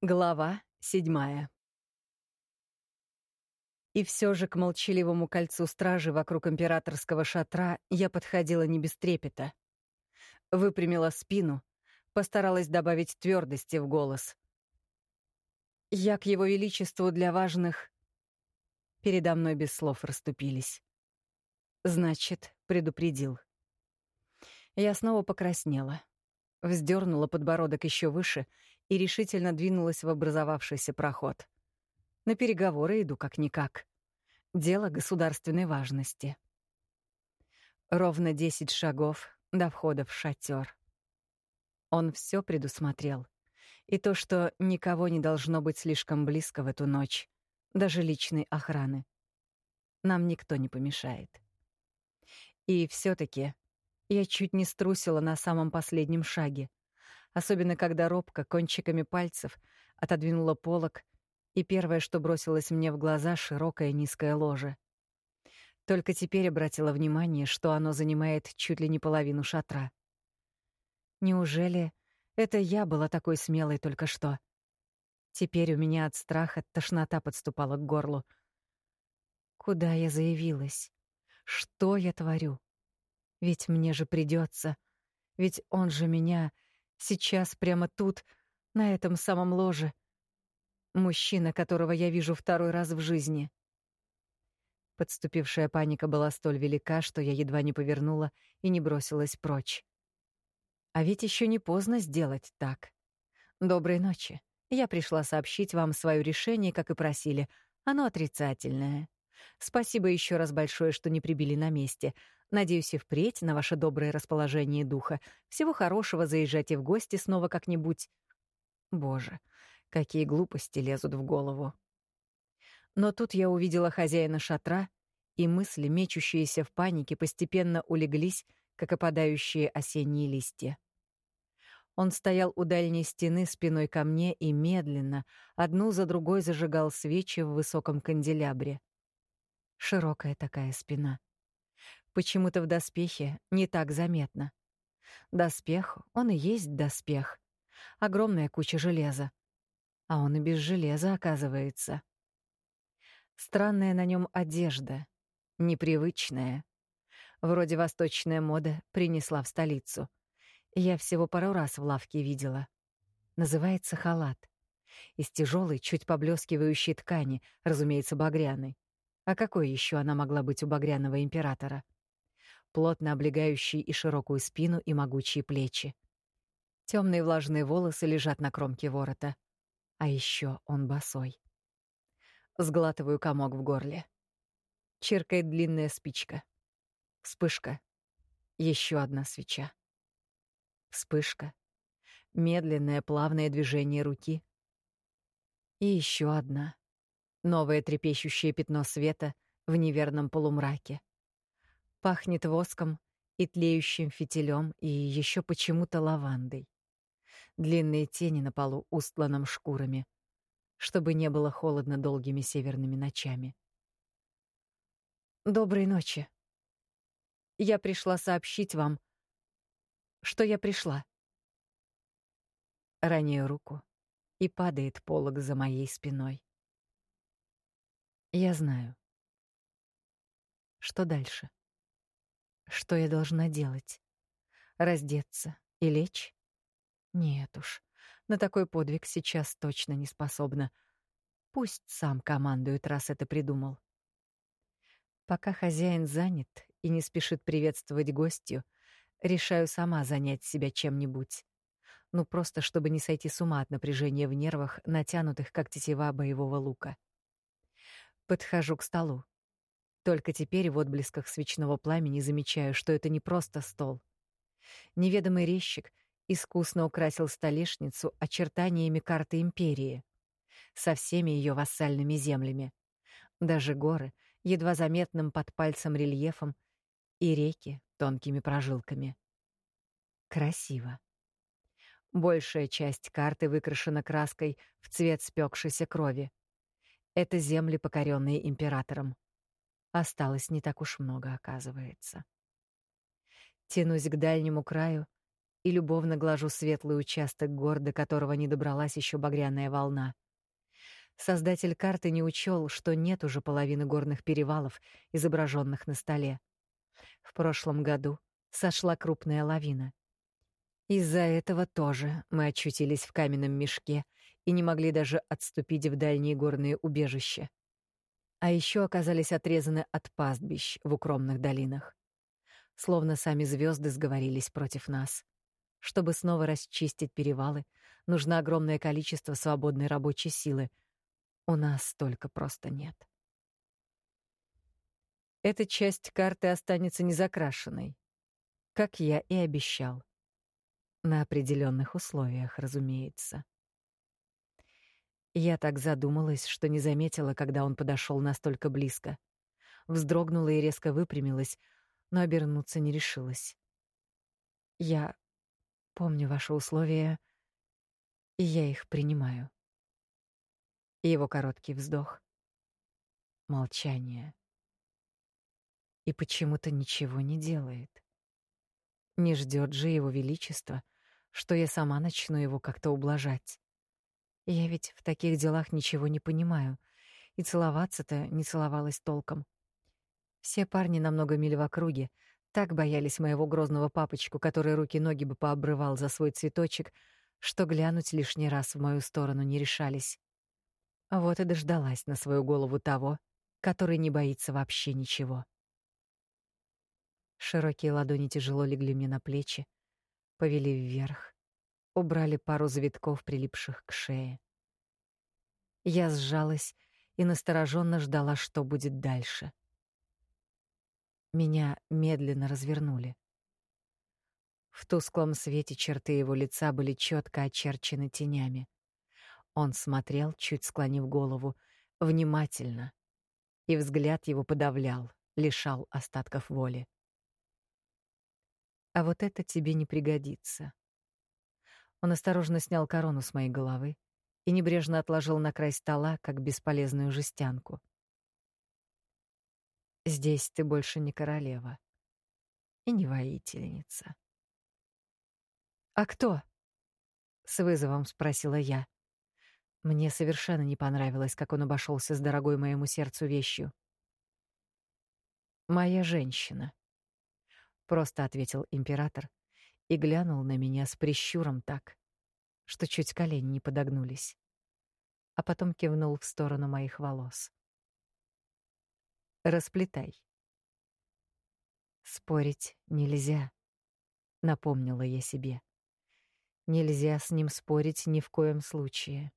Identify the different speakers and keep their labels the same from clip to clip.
Speaker 1: Глава седьмая. И все же к молчаливому кольцу стражи вокруг императорского шатра я подходила не без трепета. Выпрямила спину, постаралась добавить твердости в голос. Я к его величеству для важных... Передо мной без слов расступились. Значит, предупредил. Я снова покраснела, вздернула подбородок еще выше и решительно двинулась в образовавшийся проход. На переговоры иду как-никак. Дело государственной важности. Ровно десять шагов до входа в шатер. Он все предусмотрел. И то, что никого не должно быть слишком близко в эту ночь, даже личной охраны. Нам никто не помешает. И все таки я чуть не струсила на самом последнем шаге особенно когда робко кончиками пальцев отодвинула полок, и первое, что бросилось мне в глаза, — широкое низкое ложе. Только теперь обратила внимание, что оно занимает чуть ли не половину шатра. Неужели это я была такой смелой только что? Теперь у меня от страха тошнота подступала к горлу. Куда я заявилась? Что я творю? Ведь мне же придется, Ведь он же меня Сейчас, прямо тут, на этом самом ложе. Мужчина, которого я вижу второй раз в жизни. Подступившая паника была столь велика, что я едва не повернула и не бросилась прочь. А ведь еще не поздно сделать так. Доброй ночи. Я пришла сообщить вам свое решение, как и просили. Оно отрицательное. Спасибо еще раз большое, что не прибили на месте. Надеюсь и впредь на ваше доброе расположение духа. Всего хорошего, заезжайте в гости снова как-нибудь. Боже, какие глупости лезут в голову. Но тут я увидела хозяина шатра, и мысли, мечущиеся в панике, постепенно улеглись, как опадающие осенние листья. Он стоял у дальней стены спиной ко мне и медленно, одну за другой зажигал свечи в высоком канделябре. Широкая такая спина. Почему-то в доспехе не так заметно. Доспех, он и есть доспех. Огромная куча железа. А он и без железа, оказывается. Странная на нем одежда, непривычная. Вроде восточная мода принесла в столицу. Я всего пару раз в лавке видела. Называется халат. Из тяжелой, чуть поблескивающей ткани, разумеется, багряной. А какой еще она могла быть у багряного императора? Плотно облегающий и широкую спину, и могучие плечи. Темные влажные волосы лежат на кромке ворота. А еще он босой. Сглатываю комок в горле. Чиркает длинная спичка. Вспышка. Еще одна свеча. Вспышка. Медленное плавное движение руки. И еще одна. Новое трепещущее пятно света в неверном полумраке. Пахнет воском и тлеющим фитилем, и еще почему-то лавандой. Длинные тени на полу, устланном шкурами, чтобы не было холодно долгими северными ночами. Доброй ночи. Я пришла сообщить вам, что я пришла. Роняю руку, и падает полог за моей спиной. Я знаю. Что дальше? Что я должна делать? Раздеться и лечь? Нет уж, на такой подвиг сейчас точно не способна. Пусть сам командует, раз это придумал. Пока хозяин занят и не спешит приветствовать гостью, решаю сама занять себя чем-нибудь. Ну, просто чтобы не сойти с ума от напряжения в нервах, натянутых, как тетива боевого лука. Подхожу к столу. Только теперь в отблесках свечного пламени замечаю, что это не просто стол. Неведомый резчик искусно украсил столешницу очертаниями карты империи со всеми ее вассальными землями. Даже горы, едва заметным под пальцем рельефом, и реки тонкими прожилками. Красиво. Большая часть карты выкрашена краской в цвет спекшейся крови. Это земли, покоренные императором. Осталось не так уж много, оказывается. Тянусь к дальнему краю и любовно глажу светлый участок гор, до которого не добралась еще багряная волна. Создатель карты не учел, что нет уже половины горных перевалов, изображенных на столе. В прошлом году сошла крупная лавина. Из-за этого тоже мы очутились в каменном мешке и не могли даже отступить в дальние горные убежища. А еще оказались отрезаны от пастбищ в укромных долинах. Словно сами звезды сговорились против нас. Чтобы снова расчистить перевалы, нужно огромное количество свободной рабочей силы. У нас столько просто нет. Эта часть карты останется незакрашенной, как я и обещал. На определенных условиях, разумеется. Я так задумалась, что не заметила, когда он подошел настолько близко. Вздрогнула и резко выпрямилась, но обернуться не решилась. Я помню ваши условия, и я их принимаю. Его короткий вздох. Молчание. И почему-то ничего не делает. Не ждет же его величество, что я сама начну его как-то ублажать. Я ведь в таких делах ничего не понимаю, и целоваться-то не целовалась толком. Все парни на много миль в округе так боялись моего грозного папочку, который руки-ноги бы пообрывал за свой цветочек, что глянуть лишний раз в мою сторону не решались. Вот и дождалась на свою голову того, который не боится вообще ничего. Широкие ладони тяжело легли мне на плечи, повели вверх, убрали пару завитков, прилипших к шее. Я сжалась и настороженно ждала, что будет дальше. Меня медленно развернули. В тусклом свете черты его лица были четко очерчены тенями. Он смотрел, чуть склонив голову, внимательно, и взгляд его подавлял, лишал остатков воли. А вот это тебе не пригодится. Он осторожно снял корону с моей головы и небрежно отложил на край стола, как бесполезную жестянку. Здесь ты больше не королева и не воительница. А кто? с вызовом спросила я. Мне совершенно не понравилось, как он обошелся с дорогой моему сердцу вещью. Моя женщина просто ответил император и глянул на меня с прищуром так, что чуть колени не подогнулись. А потом кивнул в сторону моих волос. Расплетай. Спорить нельзя, напомнила я себе. Нельзя с ним спорить ни в коем случае.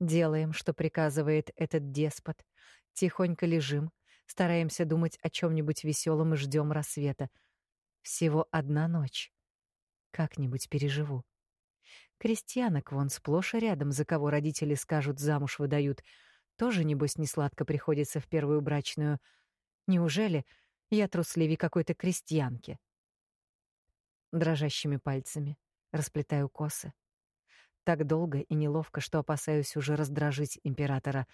Speaker 1: Делаем, что приказывает этот деспот, тихонько лежим, стараемся думать о чем нибудь веселом и ждем рассвета, всего одна ночь. Как-нибудь переживу. Крестьянок вон сплошь и рядом, за кого родители скажут, замуж выдают. Тоже, небось, не сладко приходится в первую брачную. Неужели я трусливее какой-то крестьянки? Дрожащими пальцами расплетаю косы. Так долго и неловко, что опасаюсь уже раздражить императора,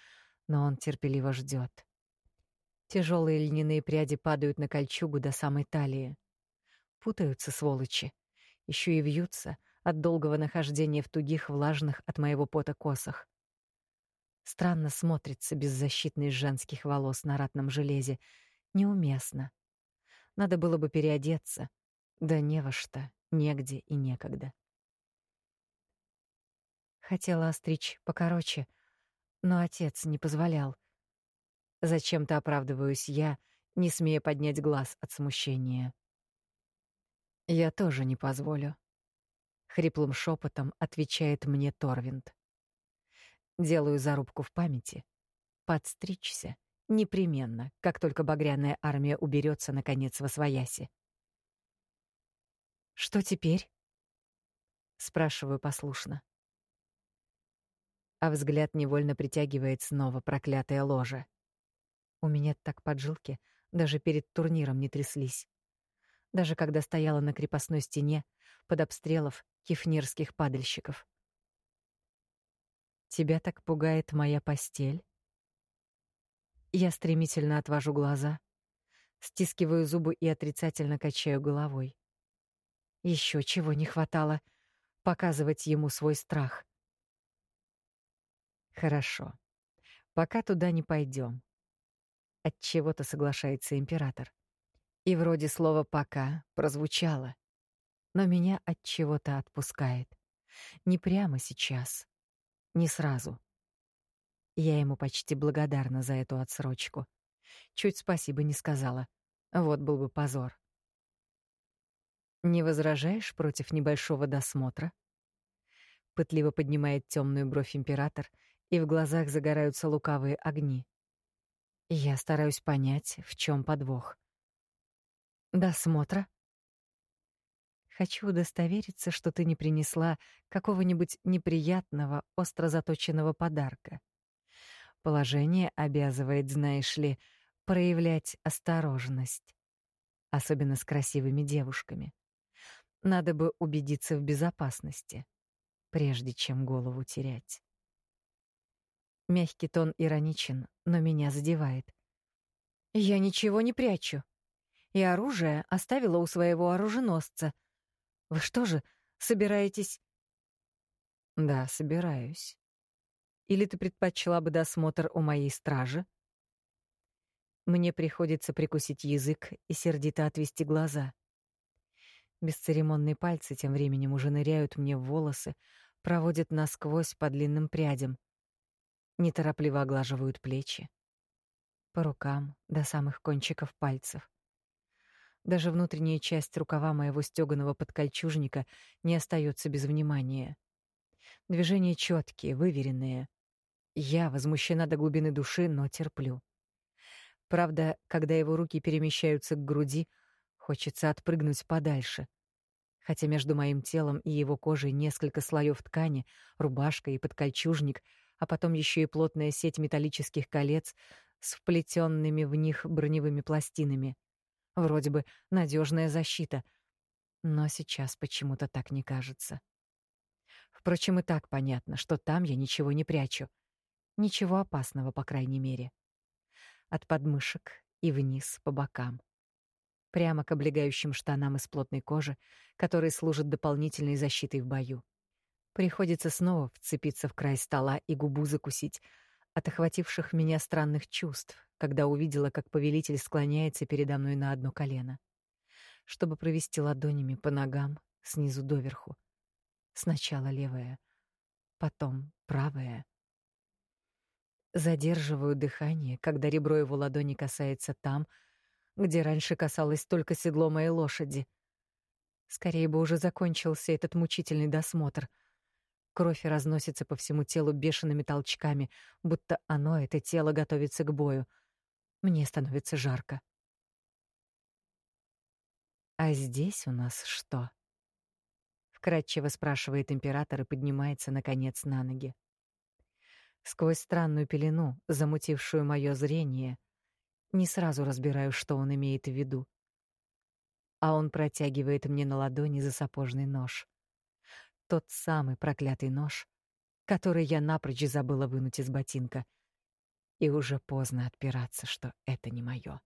Speaker 1: но он терпеливо ждет. Тяжелые льняные пряди падают на кольчугу до самой талии. Путаются сволочи. Еще и вьются от долгого нахождения в тугих, влажных от моего пота косах. Странно смотрится беззащитность женских волос на ратном железе. Неуместно. Надо было бы переодеться. Да не во что, негде и некогда. Хотела остричь покороче, но отец не позволял. Зачем-то оправдываюсь я, не смея поднять глаз от смущения. Я тоже не позволю, хриплым шепотом отвечает мне Торвинд. Делаю зарубку в памяти. Подстричься непременно, как только багряная армия уберется наконец во свояси. Что теперь? спрашиваю послушно. А взгляд невольно притягивает снова проклятая ложа. У меня так поджилки даже перед турниром не тряслись даже когда стояла на крепостной стене под обстрелов кефнирских падальщиков. Тебя так пугает моя постель? Я стремительно отвожу глаза, стискиваю зубы и отрицательно качаю головой. Еще чего не хватало — показывать ему свой страх. Хорошо. Пока туда не пойдем. От чего-то соглашается император. И вроде слово «пока» прозвучало, но меня от чего-то отпускает. Не прямо сейчас, не сразу. Я ему почти благодарна за эту отсрочку. Чуть спасибо не сказала. Вот был бы позор. Не возражаешь против небольшого досмотра? Пытливо поднимает темную бровь император, и в глазах загораются лукавые огни. Я стараюсь понять, в чем подвох. Досмотра? Хочу удостовериться, что ты не принесла какого-нибудь неприятного, остро заточенного подарка. Положение обязывает, знаешь ли, проявлять осторожность, особенно с красивыми девушками. Надо бы убедиться в безопасности, прежде чем голову терять. Мягкий тон ироничен, но меня задевает. Я ничего не прячу. И оружие оставила у своего оруженосца. Вы что же, собираетесь Да, собираюсь. Или ты предпочла бы досмотр у моей стражи? Мне приходится прикусить язык и сердито отвести глаза. Бесцеремонные пальцы тем временем уже ныряют мне в волосы, проводят насквозь по длинным прядям. Неторопливо оглаживают плечи. По рукам, до самых кончиков пальцев. Даже внутренняя часть рукава моего стёганого подкольчужника не остается без внимания. Движения четкие, выверенные. Я возмущена до глубины души, но терплю. Правда, когда его руки перемещаются к груди, хочется отпрыгнуть подальше. Хотя между моим телом и его кожей несколько слоев ткани, рубашка и подкольчужник, а потом еще и плотная сеть металлических колец с вплетенными в них броневыми пластинами. Вроде бы надежная защита, но сейчас почему-то так не кажется. Впрочем, и так понятно, что там я ничего не прячу. Ничего опасного, по крайней мере от подмышек и вниз по бокам. Прямо к облегающим штанам из плотной кожи, которые служат дополнительной защитой в бою. Приходится снова вцепиться в край стола и губу закусить от охвативших меня странных чувств, когда увидела, как повелитель склоняется передо мной на одно колено, чтобы провести ладонями по ногам снизу доверху. Сначала левая, потом правая, Задерживаю дыхание, когда ребро его ладони касается там, где раньше касалось только седло моей лошади. Скорее бы уже закончился этот мучительный досмотр. Кровь разносится по всему телу бешеными толчками, будто оно, это тело, готовится к бою. Мне становится жарко. «А здесь у нас что?» — вкратчиво спрашивает император и поднимается, наконец, на ноги. Сквозь странную пелену, замутившую мое зрение, не сразу разбираю, что он имеет в виду. А он протягивает мне на ладони за сапожный нож. Тот самый проклятый нож, который я напрочь забыла вынуть из ботинка. И уже поздно отпираться, что это не мое.